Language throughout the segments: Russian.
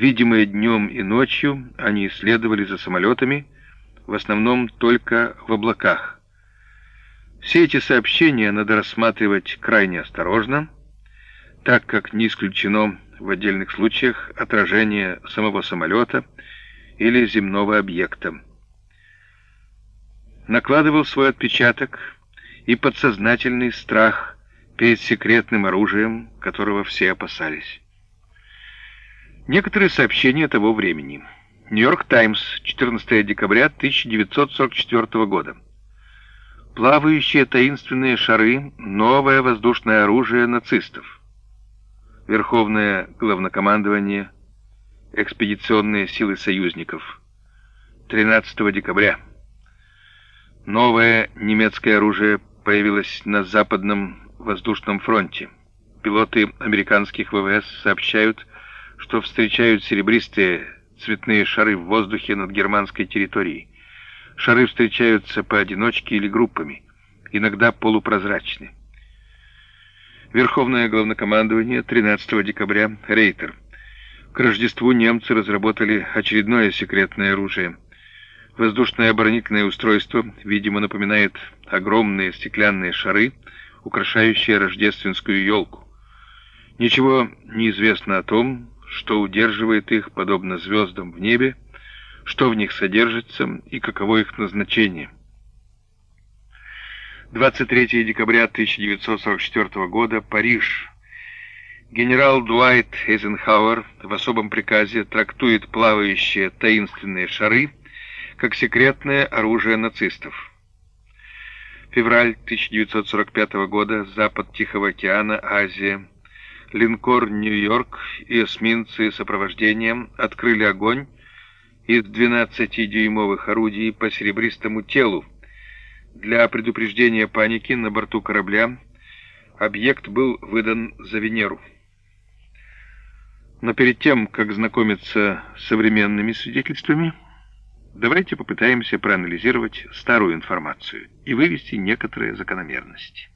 Видимые днем и ночью, они следовали за самолетами, в основном только в облаках. Все эти сообщения надо рассматривать крайне осторожно, так как не исключено в отдельных случаях отражение самого самолета или земного объекта. Накладывал свой отпечаток и подсознательный страх перед секретным оружием, которого все опасались. Некоторые сообщения того времени. Нью-Йорк Таймс, 14 декабря 1944 года. Плавающие таинственные шары — новое воздушное оружие нацистов. Верховное главнокомандование, экспедиционные силы союзников. 13 декабря. Новое немецкое оружие появилось на Западном воздушном фронте. Пилоты американских ВВС сообщают, что встречают серебристые цветные шары в воздухе над германской территорией. Шары встречаются поодиночке или группами, иногда полупрозрачны. Верховное главнокомандование 13 декабря Рейтер. К Рождеству немцы разработали очередное секретное оружие. Воздушное оборонительное устройство, видимо, напоминает огромные стеклянные шары, украшающие рождественскую елку. Ничего не известно о том, что удерживает их, подобно звездам в небе, что в них содержится и каково их назначение. 23 декабря 1944 года, Париж. Генерал Дуайт Эйзенхауэр в особом приказе трактует плавающие таинственные шары как секретное оружие нацистов. Февраль 1945 года, запад Тихого океана, Азия. Линкор «Нью-Йорк» и эсминцы сопровождением открыли огонь из 12-дюймовых орудий по серебристому телу. Для предупреждения паники на борту корабля объект был выдан за Венеру. Но перед тем, как знакомиться с современными свидетельствами, давайте попытаемся проанализировать старую информацию и вывести некоторые закономерности.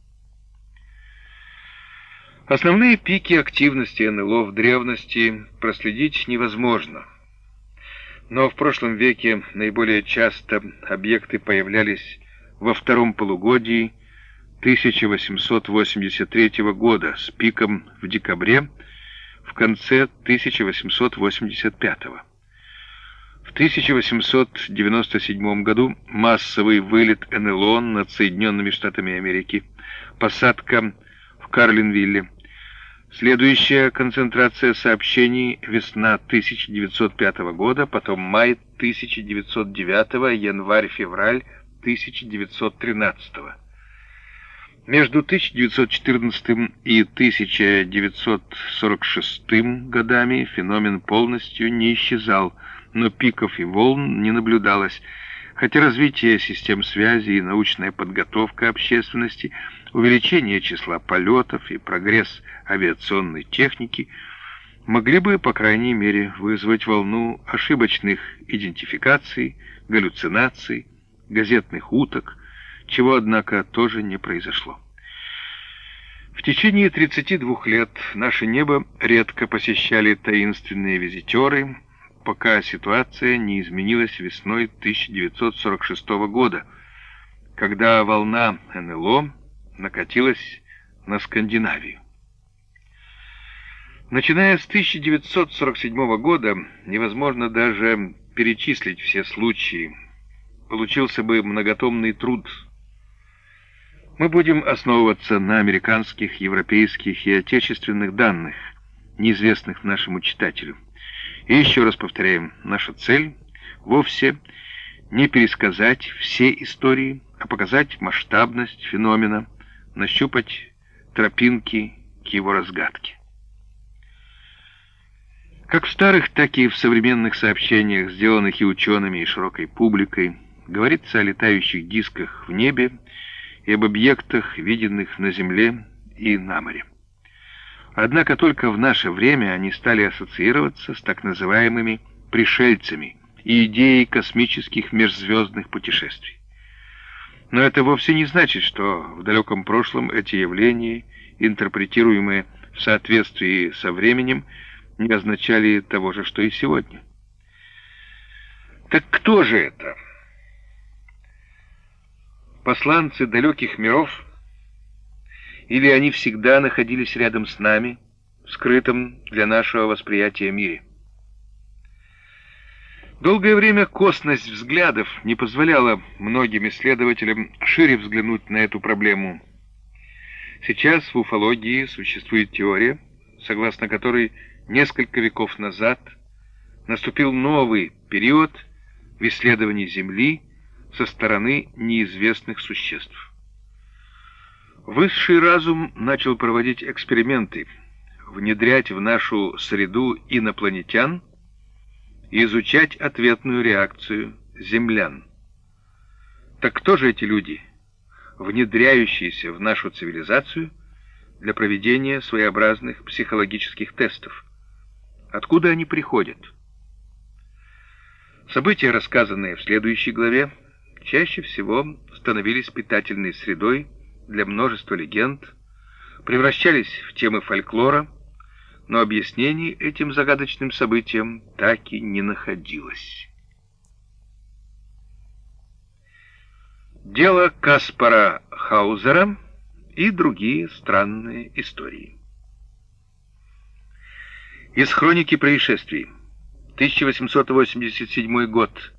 Основные пики активности НЛО в древности проследить невозможно. Но в прошлом веке наиболее часто объекты появлялись во втором полугодии 1883 года с пиком в декабре в конце 1885 В 1897 году массовый вылет НЛО над Соединенными Штатами Америки, посадка в Карлинвилле, Следующая концентрация сообщений весна 1905 года, потом май 1909, январь-февраль 1913. Между 1914 и 1946 годами феномен полностью не исчезал, но пиков и волн не наблюдалось, хотя развитие систем связи и научная подготовка общественности, увеличение числа полетов и прогресс авиационной техники могли бы, по крайней мере, вызвать волну ошибочных идентификаций, галлюцинаций, газетных уток, чего, однако, тоже не произошло. В течение 32 лет наше небо редко посещали таинственные визитеры, пока ситуация не изменилась весной 1946 года, когда волна НЛО накатилась на Скандинавию. Начиная с 1947 года невозможно даже перечислить все случаи. Получился бы многотомный труд. Мы будем основываться на американских, европейских и отечественных данных, неизвестных нашему читателю. И еще раз повторяем, наша цель вовсе не пересказать все истории, а показать масштабность феномена, нащупать тропинки к его разгадке. Как в старых, так и в современных сообщениях, сделанных и учеными, и широкой публикой, говорится о летающих дисках в небе и об объектах, виденных на Земле и на море. Однако только в наше время они стали ассоциироваться с так называемыми «пришельцами» и идеей космических межзвездных путешествий. Но это вовсе не значит, что в далеком прошлом эти явления, интерпретируемые в соответствии со временем, не означали того же, что и сегодня. Так кто же это? Посланцы далеких миров? Или они всегда находились рядом с нами, в скрытом для нашего восприятия мире? Долгое время косность взглядов не позволяла многим исследователям шире взглянуть на эту проблему. Сейчас в уфологии существует теория, согласно которой несколько веков назад наступил новый период в исследовании Земли со стороны неизвестных существ. Высший разум начал проводить эксперименты, внедрять в нашу среду инопланетян и изучать ответную реакцию землян. Так кто же эти люди, внедряющиеся в нашу цивилизацию для проведения своеобразных психологических тестов? Откуда они приходят? События, рассказанные в следующей главе, чаще всего становились питательной средой для множества легенд, превращались в темы фольклора, но объяснений этим загадочным событиям так и не находилось. Дело Каспара Хаузера и другие странные истории. Из хроники происшествий. 1887 год.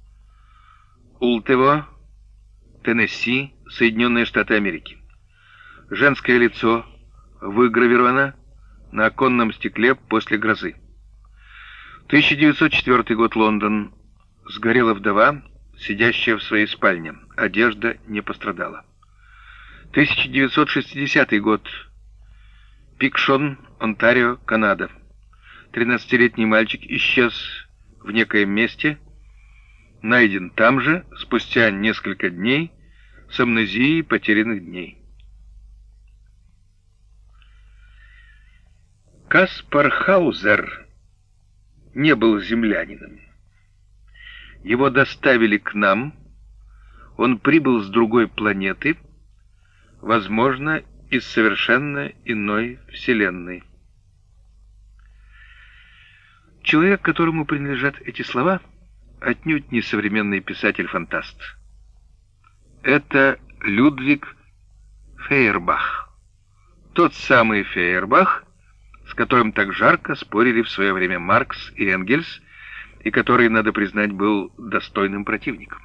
Ултево, Теннесси, Соединенные Штаты Америки. Женское лицо выгравировано на оконном стекле после грозы. 1904 год, Лондон. Сгорела вдова, сидящая в своей спальне. Одежда не пострадала. 1960 год. Пикшон, Онтарио, Канада. 13-летний мальчик исчез в некоем месте, найден там же спустя несколько дней с амнезией потерянных дней. Каспар Хаузер не был землянином. Его доставили к нам, он прибыл с другой планеты, возможно, из совершенно иной вселенной. Человек, которому принадлежат эти слова, отнюдь не современный писатель-фантаст. Это Людвиг Фейербах. Тот самый Фейербах, которым так жарко спорили в свое время Маркс и Энгельс, и который, надо признать, был достойным противником.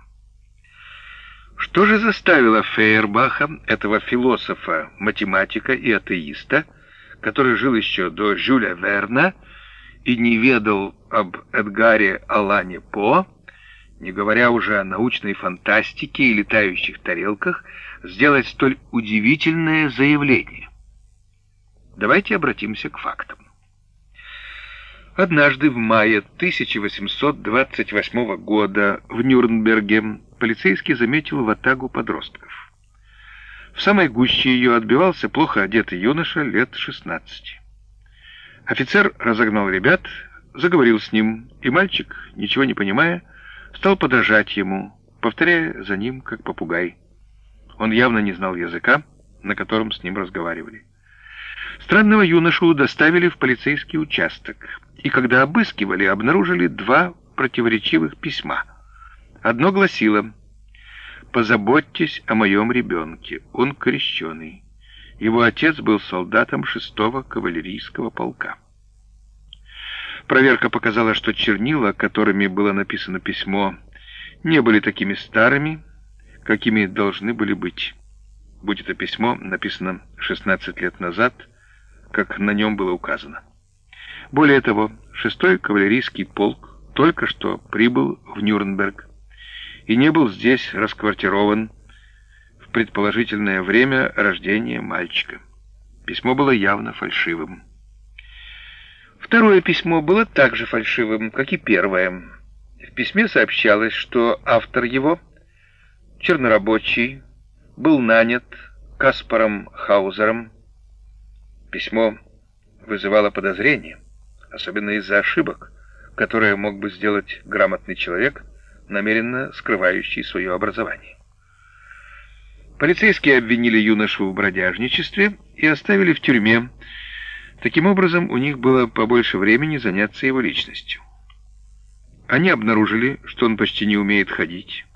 Что же заставило Фейербаха, этого философа, математика и атеиста, который жил еще до Жюля Верна, и не ведал об Эдгаре Алане По, не говоря уже о научной фантастике и летающих тарелках, сделать столь удивительное заявление. Давайте обратимся к фактам. Однажды в мае 1828 года в Нюрнберге полицейский заметил ватагу подростков. В самой гуще ее отбивался плохо одетый юноша лет 16. Офицер разогнал ребят, заговорил с ним, и мальчик, ничего не понимая, стал подражать ему, повторяя за ним, как попугай. Он явно не знал языка, на котором с ним разговаривали. Странного юношу доставили в полицейский участок, и когда обыскивали, обнаружили два противоречивых письма. Одно гласило «Позаботьтесь о моем ребенке, он крещеный». Его отец был солдатом шестого кавалерийского полка. Проверка показала, что чернила, которыми было написано письмо, не были такими старыми, какими должны были быть. Будь это письмо написано 16 лет назад, как на нем было указано. Более того, шестой кавалерийский полк только что прибыл в Нюрнберг и не был здесь расквартирован предположительное время рождения мальчика. Письмо было явно фальшивым. Второе письмо было также фальшивым, как и первое. В письме сообщалось, что автор его, чернорабочий, был нанят Каспаром Хаузером. Письмо вызывало подозрение, особенно из-за ошибок, которые мог бы сделать грамотный человек, намеренно скрывающий свое образование. Полицейские обвинили юношу в бродяжничестве и оставили в тюрьме, Таким образом, у них было побольше времени заняться его личностью. Они обнаружили, что он почти не умеет ходить.